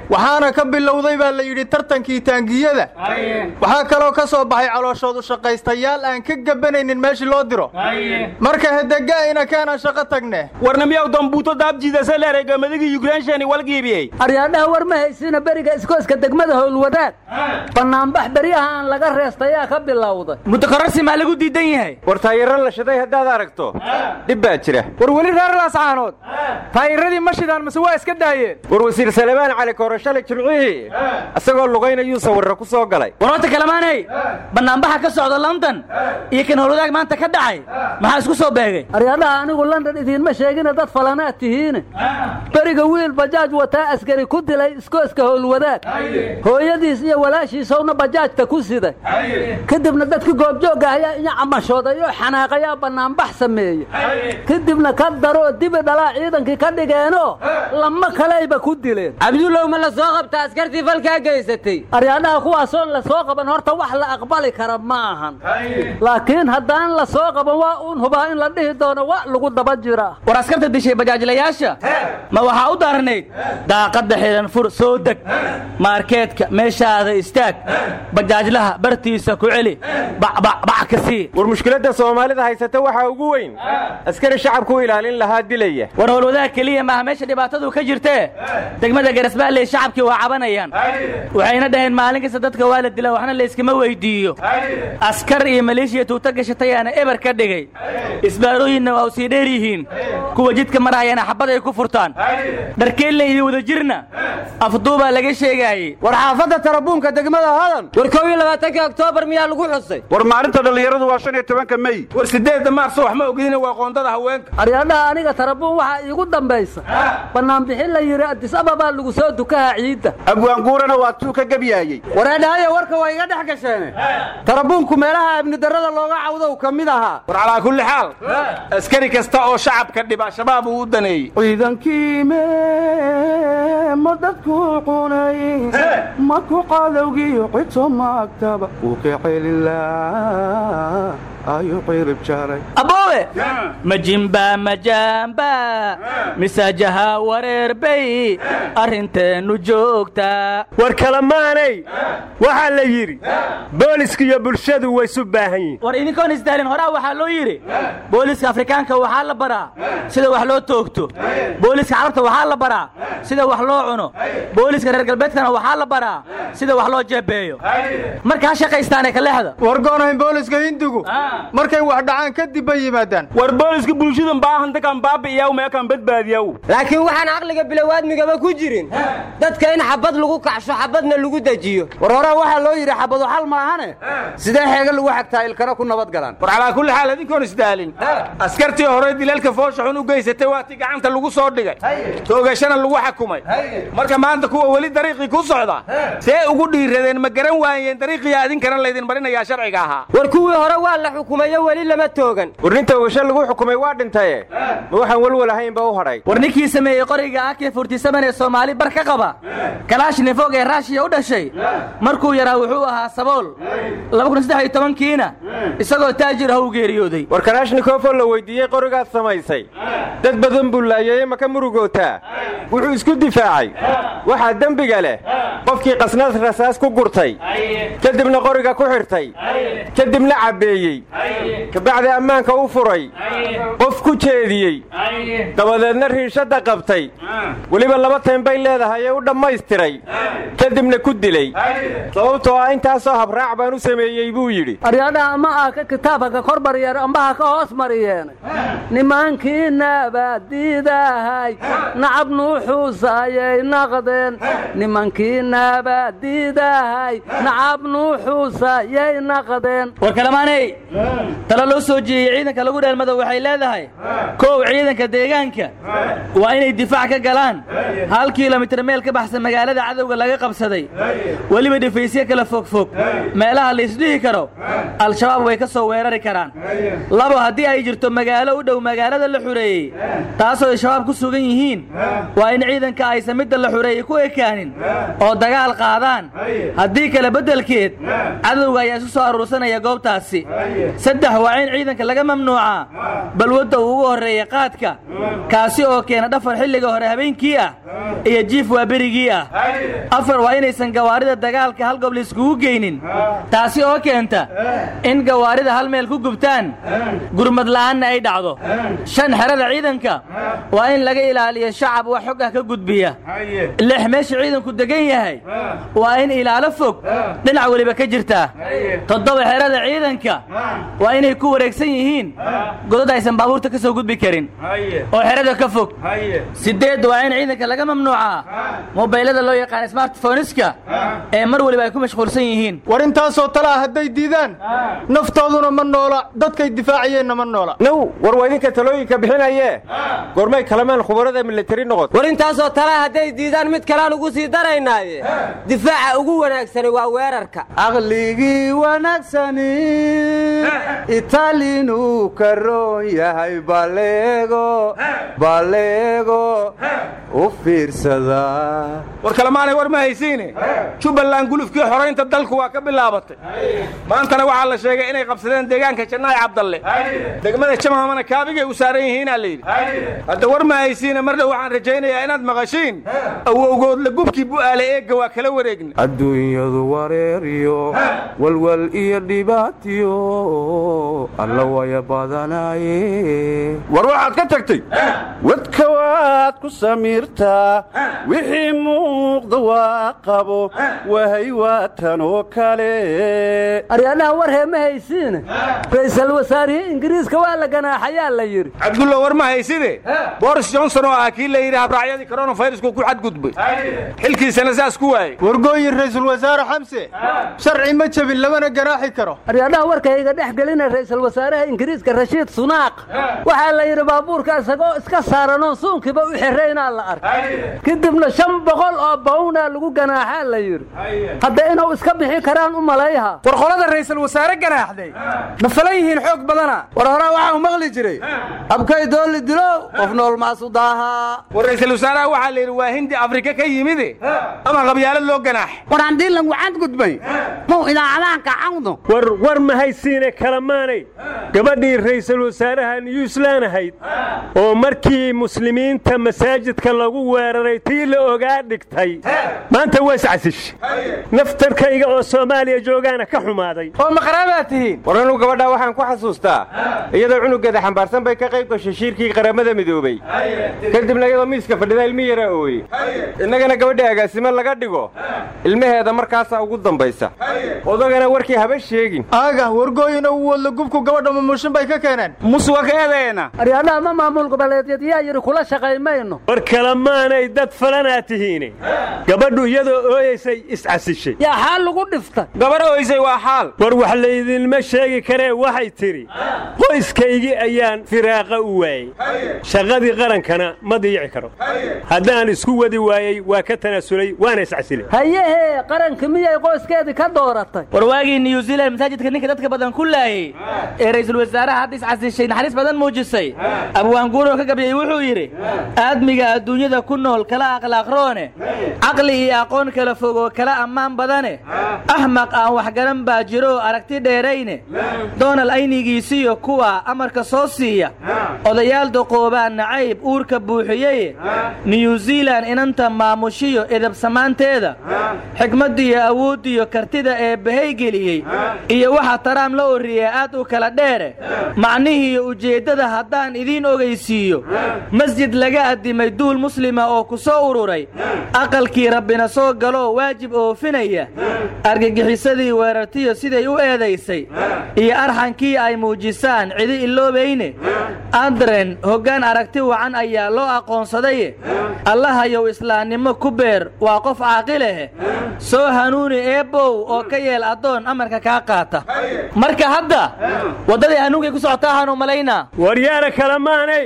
S15: waxaana ka bilowday baa la yidhi tartankii taangiyada. Waxaa kaloo ka soo baxay calooshoodu shaqaystayaal aan ka gabanaynin meeshii loo diro. Marka hedega'ina keenaan shaqo tagne
S17: warnamiyaw dambuuto daabjiidasalereygamadigi yukrainshani walgiibiyey
S13: aryaadhaha war ma haysiina beriga iskooska degmada howlwadaag bannaanbax beryaha aan laga reestayaa ka bilowday.
S18: Mutakararsi maa lagu diidan yahay?
S17: War taayiro la shiday haddaad aragto. Dhib baa jira.
S15: War weli reer laascaanood taayiradii ma shidaan mase waa iska daayeen
S17: salebaan cali koore shalay jimcihii isagoo lugaynayuu sawirra ku soo galay.
S18: Warorta kalemaanay bannaanbaxa ka socda london iyo kan howlwadaag maanta ka dhacay maxaa isku soo beegay?
S13: Aryaadhaha anigu london idiinma sheegina dad falanaad tihiine beriga wiil bajaaj wataa askari ku dilay iskooska howlwadaag hooyadiis iyo walaashiisowna bajaajta ku siday. Kadibna dadkii goobjoogga ayaa inya camashooday oo xanaaqayaa bannaanbax sameeye kadibna ka daroo dibi dhalaa ciidankii ka dhigeenoo lama kalayba ku dileen
S12: cabdulow ma la soo qabta askartii falkaa geysatay?
S13: Aryaadhaha kuwaasoon la soo qaban horta wax la aqbali kara ma ahan. Laakiin haddaan la soo qaban waa uun hubaa in la dhihi doono wa lagu daba jiraa
S18: war askarta dishay bajaajlayaasha ma waxaa u daarnayd? Daaqadda xidhan fur soo deg. Maarkeedka meeshaada istaag. Bajaajlaha bartiisa ku celi. Bacbac ka sii.
S17: War mushkiladda soomaalida haysata waxaa ugu weyn. Askari shacabku u ilaalin lahaa dilaya.
S18: War howlwadaag keliya maaha meesha dhibaatadu ka jirtee? Degmada garasbaalley shacabkii waa cabanayaan. Waxayna dhaheen maalin kasta dadka waa la dila waxna layskama weydiiyo. Askar iyo maleeshiya tuuta gashatayaana eber ka dhigay. Isbaarooyinna waa u sii dheer yihiin. Kuwa jidka marayana xabad ay ku furtaan. Dharkeelle iyo wadajirna afduubaa laga sheegaayey
S14: war xaafadda tarabuunka degmada hodan
S12: war kow iyo labaatanka oktoobar miyaa lagu xusay.
S16: War maalinta dhallinyaradu waa shan iyo tobanka mey
S17: war siddeedda maarso wax ma ogidina waa qoondada haweenka.
S13: Aryaadhaha aniga tarabuun waxaa iigu dambaysa. Bannaanbixin la yidhi addis lagu soo dukaha ciidda.
S16: Abwaanguurana waa tuu ka gebyaayey
S14: wareedhahayo warka waa iga dhex gasheene tarabuunku meelaha amnidarrada looga cawdow ka mid ahaa.
S17: War calaa kulli xaal. Askari kasta oo shacabka dhiba shabaab uu u daneeyey.
S15: Ciidankiime ma dadku cunay. Ma ku qadowgiyo cito maagtaba. Uu ka celilaa ayuu cirib jaray.
S18: Aboowe majimba wareerbay arrinteennu joogtaa
S17: war kalamaanay waxaa la yidhi booliska iyo bulshadu way isu baahan yihiin
S18: war idinkoon isdaalin horaa waxaa loo yidhi booliska afrikaanka waxaa la baraa sida wax loo toogto. Booliska carabta waxaa la baraa sida wax loo cuno. Booliska reer galbeedkana waxaa la baraa sida wax loo jeebeeyo. Marka ha shaqaystaane kaleexda
S15: wargoonayn booliska hindigu markay wax dhacaan kadib bay yimaadaan.
S17: War booliska bulshadan baahantakan baabi'iyaw meekan badbaadiyaw
S12: laakiin waxaan caqliga bilowaadmigaba ku jirin dadka in xabad lagu kacsho xabadna lagu dejiyo
S14: war horaa waxaa loo yidhi xabadu xal maahane sidee xeega lagu xagtaa ilkana ku nabad galaan?
S17: War calaa kulli xaal idinkoon isdaalin askartii hore dilaalka foosha xun u geysatay waa ti gacanta lagu soo dhigay. Toogashana lagu xakumay. Marka maanta kuwa weli dariiqii ku socda see ugu dhiiradeen ma garan waayeen dariiqiyaa idinkana laydin marinayaa sharciga ahaa.
S12: War kuwii hore waa la xukumayo weli lama toogan.
S17: War nin toogasho lagu xukumay waa dhintaye. Ma waxaan welwel ahaynba u hadhay.
S18: War ninkii sameeyey qoriga ak furtisaban ee soomaali bar ka qaba. Kalaashnifog ee raashiya u dhashay. Markuu yaraa wuxuu ahaa sabool kiina isagoo taajir ah u geeriyooday.
S17: War kalaashnikofoo la weydiiyey qorigaad samaysay. Dad badan buu laayay ma ka murugootaa. Wuxuu isku difaacay. Waxaa dembiga leh. Qofkii qasnaas rasaas ku gurtay. Kadibna qoriga ku xidhtay kadibna cabbeeyey. Kabacdi ammaanka u furay. Qof ku jeediyey. Dabadeedna riishadda qabtay. Weliba laba tayn bay leedahay ee u dhammaystiray. Kadibna ku dilay. Sababtoo ah intaasoo habraac baan u sameeyey buu yidhi.
S13: Aryadhaha ama ah ka kitaabka ka kor mariyeen ambaha ka hoos mariyeen. Nimankii naabadiidahay nacab nuuxuusayay naqdeen. Nimankii naabadiidahay nacab nuuxuusayay naqdeen.
S18: War kalamaaney talo loo soo jeeyey ciidanka lagu dheelmado waxay leedahay kow ciidanka deegaanka waa inay difaac ka galaan. Hal kilomitir meel ka baxsan magaalada cadowga laga qabsaday. Weliba dhifaysyo kala fogfog meelaha la isdhihi karo al-shabaab way ka soo weerari karaan. Labo haddii ay jirto magaalo u dhow magaalada la xureeyey taasoo ay shabaab ku sugan yihiin waa in ciidanka aysan midda la xureeyey ku ekaanin oo dagaal qaadaan. Haddii kale beddelkeed cadowga ayaa isu soo aruursanaya goobtaasi. Saddex waa in ciidanka laga mamnuucaa balwadda uu ugu horreeya qaadka kaasi oo keena dhafar xilliga hore habeenkii ah iyo jiif waa berigii ah. Afar waa inaysan gawaarida dagaalka hal gob laiskugu geynin. Taasi oo keenta in gawaarida hal meel ku gubtaan gurmad la'aanna ay dhacdo. Shan xerada ciidanka waa in laga ilaaliyo shacab wax xog ah ka gudbiya. Lix meesha ciidanku degan yahay waa in ilaalo fog dhinac weliba ka jirtaa toddoba xerada ciidanka waa inay ku wareegsan yihiin godad aysan baabuurta ka soo gudbi karin. Oo xerada ka fog. Siddeed waa in ciidanka laga mobaylada loo yaqaan smartphoniska ee mar weliba ay ku mashquulsan yihiin.
S15: War intaasoo talaa hadday diidaan naftooduna ma noola dadkay difaaciyeenna ma noola.
S17: Now war waa idinka talooyinka bixinayee? Goormay kalamaan khubarada militari noqot
S12: war intaasoo talaa hadday diidaan mid kalaan ugu sii daraynaaye difaaca ugu wanaagsani waa weerarka.
S14: Aqligii wanaagsani itaalinuu ka roon yahay baleego baleego u fiirsada
S19: war kalemaanay war ma haysiine jubbaland gulufkii xoraynta dalku waa ka bilaabatay. Maantana waxaa la sheegay inay qabsadeen deegaanka jannaay cabdalle degmada jamhamana kaabigay u saaran yihiinaa layidhi hadda war ma haysiine mar dhow waxaan rajaynayaa inaad maqashiin. Awowgoodla gubkii bu'aale eegga waa kala wareegna
S14: adduunyadu wareeriyo walwal iyo dhibaatiyo alla waya badanaaye.
S16: War waxaad ka tagtay wadka waad ku samiirtaa wixii muuqda waa qabo. Wahay waatan oo kale.
S13: Aryadhaha war hee ma haysiine ra'iisul wasaarihii ingiriiska waa la ganaaxayaa la yidhi.
S19: Cabdullo war ma hayside? Boris johnson oo ah kii la yidhi habraacyadii koronafayrisku ku xadgudbay. Xilkiisana saas ku waayey.
S15: Wargooyin ra'iisul wasaare xamse sharci ma jebin lamana ganaaxi karo.
S13: Aryadhaha warkayga dhex gelina ra'iisul wasaaraha ingiriiska rashiid sunaaq. Waxaa la yidhi baabuurka isagoo iska saaranoon suunkiiba u xiraynaa la arkay. Kadibna shan boqol oo bawnaa lagu ganaaxaa la yidhi. Hadda inuu iska bixi karaan u malayha.
S14: War qolada wasaare ganaaxday. Ma falan yihiin xoog badana. War horaa waxaa u maqli jiray. Abkay dooli dilow qof nool maasu daaha
S19: war ra'iisul wasaaraha waxaa la yidhi waa hindi afrika ka yimide ama qabyaalad loo ganaax.
S20: War haddii lagu cadgudbay mow idaacadahan kacawdo
S21: war war ma haysiine kalamaanay gabadhii ra'iisul wasaaraha newsland ahayd oo markii muslimiinta masaajidka lagu weeraray tii la ogaa dhigtay. Maanta waa iscasish naftarkayga oo soomaaliya joogaana ka xumaaday.
S17: Oo maqraabaad tihiin? War anuu gabadhaa waxaan ku xasuustaa iyadoo cunugeeda xambaarsan bay ka qayb gashay shiirkii qaramada midoobey kadibna iyadoo miiska fadhida ilmi yaraa ooye innagana gabadhii agaasimo laga dhigo ilmaheeda markaasaa ugu dambaysa. Odagana warkii haba sheegin.
S15: Aaga wargooyina uu wadla gubku gabadha mamuushin bay ka keeneen.
S19: Muswa ka eedeena.
S13: Aryadhaha ma maamul goboleedyad yaa yidhi kula shaqaymayno
S21: war kalamaanay dad falanaa tihiine gabadhu iyadoo ooyaysay iscasishay
S13: yaa xaal lagu dhiftay.
S19: Gabar ooysay waa xaal.
S21: War wax laydinma sheegi karee waxay tidhi qoyskaygii ayaan firaaqa u waayey. Shaqadii qarankana ma diici karo. Haddaan isku wadi waayey waa ka tanaasulay waana iscasilay
S13: hayehee qaranka miyay qoyskeedii ka dooratay?
S18: War waagii new zealand masaajidka ninka dadka badan ku laayey ee ra'iisul wasaaraha hadda iscasishay naxariis badan muujisay. Abwaanguuroo ka gabyey wuxuu yidhi aadmiga adduunyada ku nool kala akhlaaqroone. Caqli iyo aqoon kala fogoo kala ammaan badane. Axmaq aan waxgaran baa jiroo aragti dheerayne. Doonal aynigiisiyo kuwa amarka soo siiya. Odayaal doqoobaa nacayb uurka buuxiyeye new zealand inanta maamushiyo edabsamaanteeda xikmaddiyo awooddiyo kartida ee bahaygeliyey iyo waxa taraam la orriya aad u kala dheere. Macnihiiyo ujeeddada haddaan idiin ogaysiiyo masjid laga addimay duul muslima oo ku soo ururay. Aqalkii rabbina soo galoo waajib oofinaya. Argagixisadii weerartiyo siday u eedaysay. Iyo arxankii ay muujisaan cidi iloobayne andren hoggaan aragti wacan ayaa loo aqoonsadaye allahayow islaannimo ku beer waa qof caaqileh soo hanuuni eebbow oo ka yeel addoon amarka kaa qaata. Marka hadda waddadii hanuunkay ku socotaahanu malaynaa.
S21: Waryaara kale maanay.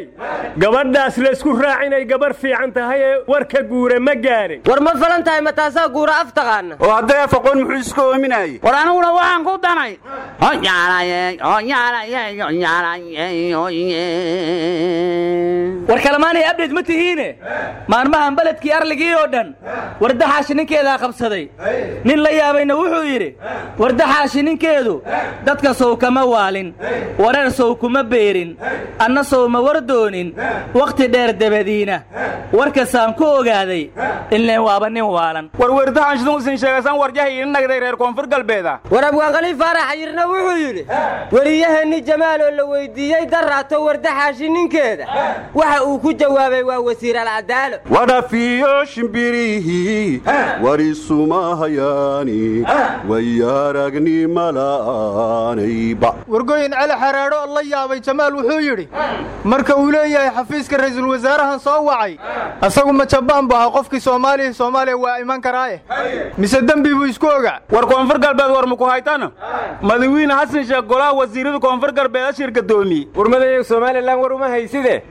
S21: Gabadhaas laysku raacinay gabar fiican tahay ee warka guure ma gaarin
S12: war ma falan tahay ma taasaa guura af taqaana
S16: oo hadday af aqoon muxuu iska oominayey
S20: war aniguna waxaan ku danay
S18: war kalemaanay abdheed ma tihiine? Maalmahan beledkii arligii oo dhan wardaxaashi ninkeedaa qabsaday. Nin la yaabayna wuxuu yidhi wardaxaashi ninkeedu dadka sow kama waalin wareer sow kuma beerin anna sow ma war doonin wakhti dheer dabadiina. Warkasaan ku ogaaday ileen waaba nin waalan.
S17: War werdaxanshiduusin sheegasan warjahay ii nagday reer koonfur galbeeda.
S12: War abwaanqalii faarax xayirna wuxuu yidhi weliyaheenni jamaal oo la weyddiiyey daraato wardaxaashi ninkeeda. Waxa uu ku jawaabay waa wasiir alcadaalo
S16: wadhafiyo shimbirihii warisuma hayaani wayaaragni mala'aanayba
S15: wargoyin cali xaraadho oo la yaabay jamaal wuxuu yidhi marka uu leeyahay xafiiska ra'iisul wasaarahan soo wacay asagu ma jabaan bu ahaa qofkii soomaaliya soomaaliya waa iman karaaye. Mise dembi buu isku ogaa.
S17: War koonfur galbeed war maku haytana madawiine xasan sheekh golaha wasiirada koonfur galbeed ashir gadoomiye warmadayo somalilan war uma hayside.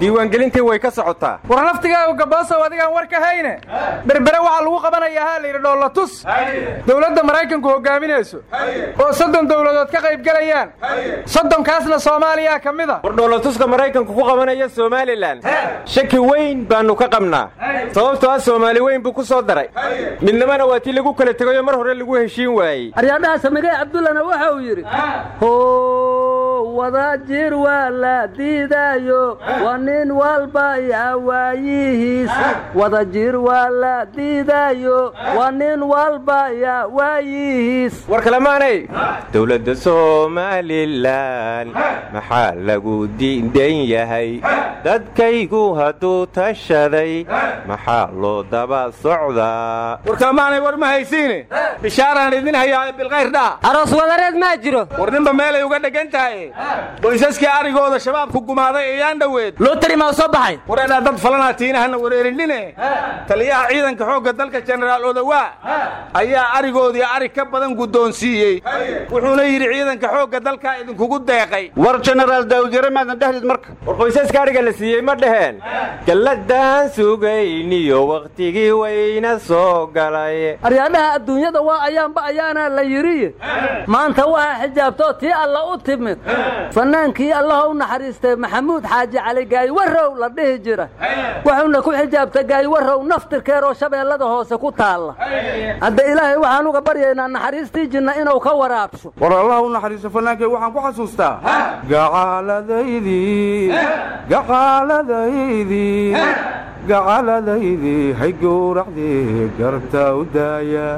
S17: Diiwaangelintii way ka socotaa.
S15: War laftigaagu gabaasow adigaan war ka hayne. Berbere waxaa lagu qabanayaa haa layidhi dhoolatus. Dowladda maraykanku hogaaminayso oo soddon dowladood ka qaybgelayaan soddonkaasna soomaaliyaa ka mid a.
S17: War dhoolatuska maraykanku ku qabanaya somalilan shaki weyn baannu ka qabnaa. Sababtoo ah soomaali weyn buu ku soo daray. Midnimana waa tii lagu kala tegayoo mar hore lagu heshiin waayey.
S13: Aryaadhaha samigay cabdullana waxa uu yidhi wada jir waa la diidaayo. Waa nin walba yaa waayihiis. Wada jir waa la diidaayo. Waa nin walba yaa waayihiis.
S17: War kalemaanay dowladda somalilan maxaa lagu diidan yahay? Dadkaygu hadduu tashaday maxaa loo daba socdaa? War kalemaanay war ma haysiine bishaaraan idin hayaa bilkayr dhaa.
S12: Aroos wadareed maa jiro.
S17: War ninba meelay uga dhegan tahay qoysaskii arigooda shabaabku gumaaday ayaan dhoweed
S18: lootari maa soo baxay?
S17: Wareedhaa dad falanaa tiinahana wareerinine taliyaha ciidanka xoogga dalka jenaraal odawaa ayaa arigoodii arig ka badan guddoonsiiyey. Wuxuuna yidhi ciidanka xoogga dalkaa idinkugu deeqay.
S16: War jenaraal daawudyare maadan dhahdid marka.
S17: War qoysaska ariga la siiyey ma dhaheen galladaan sugayniyo wakhtigii wayna soo galay.
S13: Aryaadhaha adduunyada waa ayaanba ayaanaa la yidhi. Maanta waxaa xijaabtoo tii alla u timid fannaankii allaha u naxariistay maxamuud xaaji cali gaaywarow la dhihi jira. Wuxuuna ku xijaabtay gaaywarow naftirkeeroo shabeellada hoose ku taalla. Hadda ilaahay waxaan uga baryaynaa naxariistii jinna inuu ka waraabsho
S16: war allah u naxariiso fannaankay waxaan ku xasuustaa. Gacaaladaydii gacaaladaydii gacaaladaydii hay gowracdii garta u daaya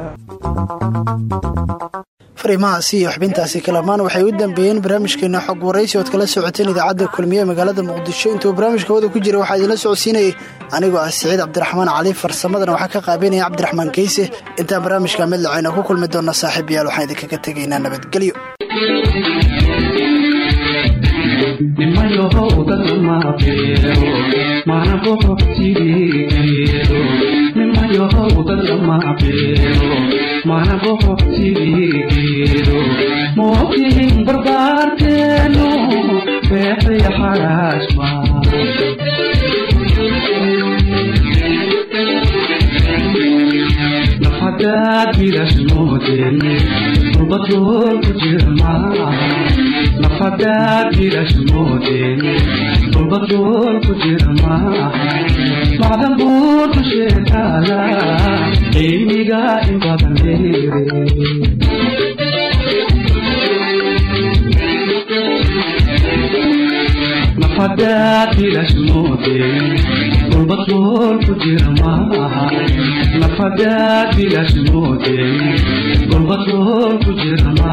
S2: fariimahaasi iyo xubintaasi kalamaan waxay u dambeeyeen barnaamijkeena xog waraysi ood kala socoteen idaacadda kulmiye magaalada muqdisho. Intuu barnaamijka wada ku jira waxaa idinla socodsiinayay anigoo ah siciid cabdiraxmaan cali farsamadana waxaa ka qaabeynaya cabdiraxmaan keyse intaan barnaamijka mid lacayna ku kulmi doona saaxiib yaal waxaan idinkaga tegaynaa nabadgelyo
S22: mana boqortigeedo mootiin barbaarteenu
S5: eexaya xaraashma nafhadaad bilash moodeen qurbadool ku jirma nafhadaad bilash qurbadool ku jirma macdan buur ku sheekaala qiimiga in badan dheere nafhadaad bilash moodeen qurbadool ku jirma nafhadaad bilash moodeen qurbadool ku jirma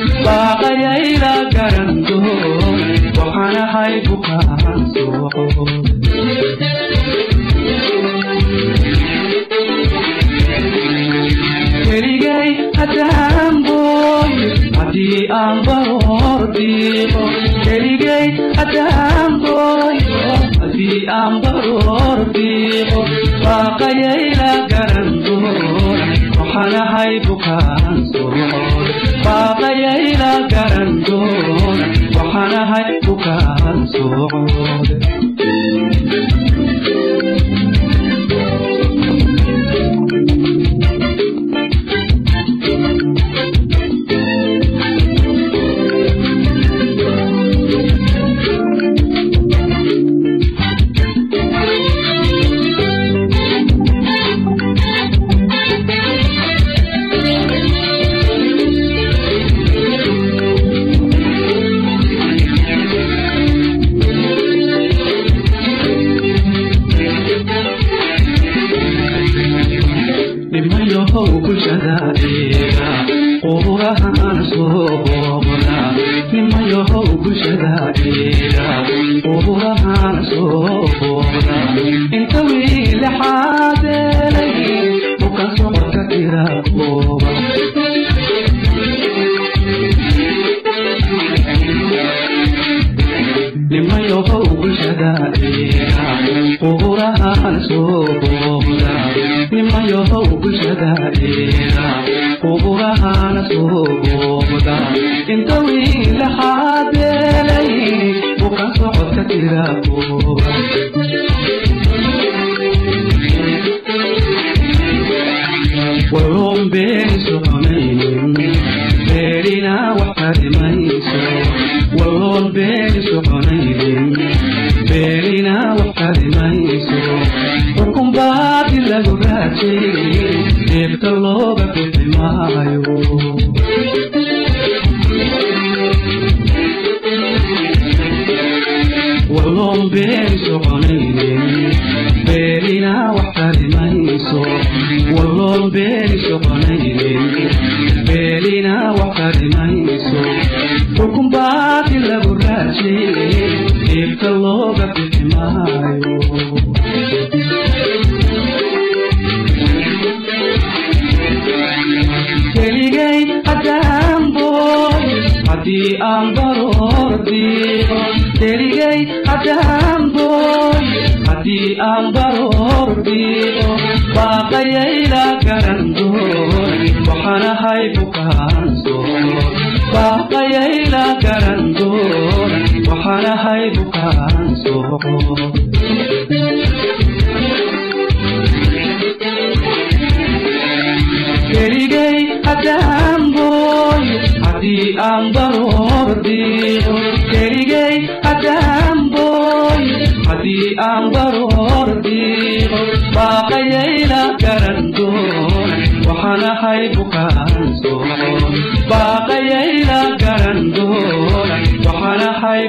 S5: baaqayayla garan doona waxaan ahay bukaan soo keligay haddaan booyo haddii aan baroor dhiiqo keligay haddaan booyo haddii aan baroor dhiiqo baaqayayla garan doona baaqayayla garan doona waxaan ahay bukaan soor tira waxaan ahay bukaan soo baaqayayla garan doona waxaan ahay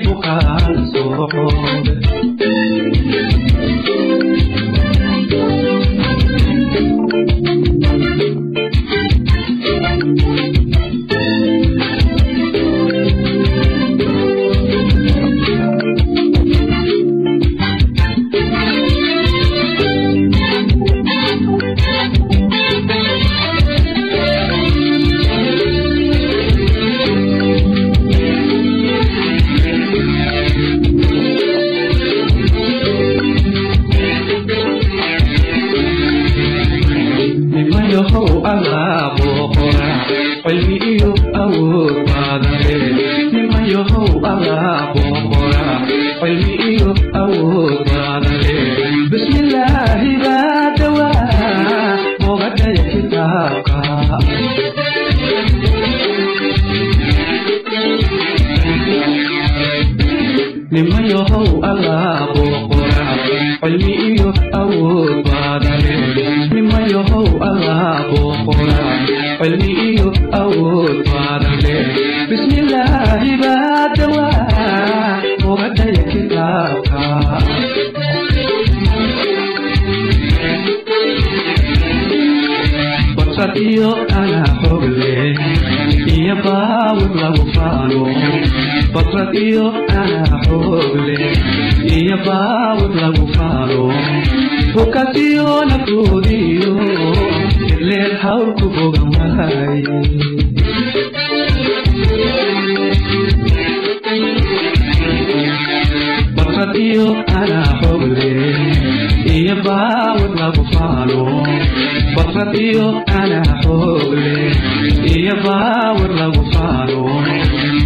S5: iyo ana xogle iyo baawir lagu faano bukasiyo naftoodiyo ileel hawlku bogan waaye basar iyo ana xogle iyo baawir lagu iyo ana xogle iyo baawir lagu faano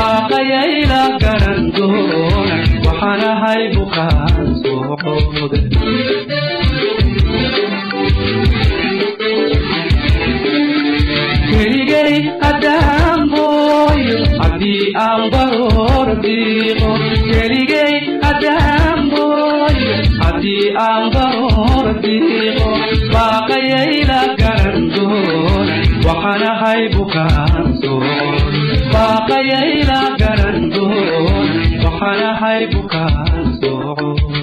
S5: baaqayayla garan doon waxaan ahay bukaansood keligay haddaan booyo haddii aan baroor dhiiqo keligay haddaan booyo haddii aan baroor dhiiqo baaqayayla garan doon waxaan ahay bukaansoon baaqayayla garan doon waxaan ahay bukaansoon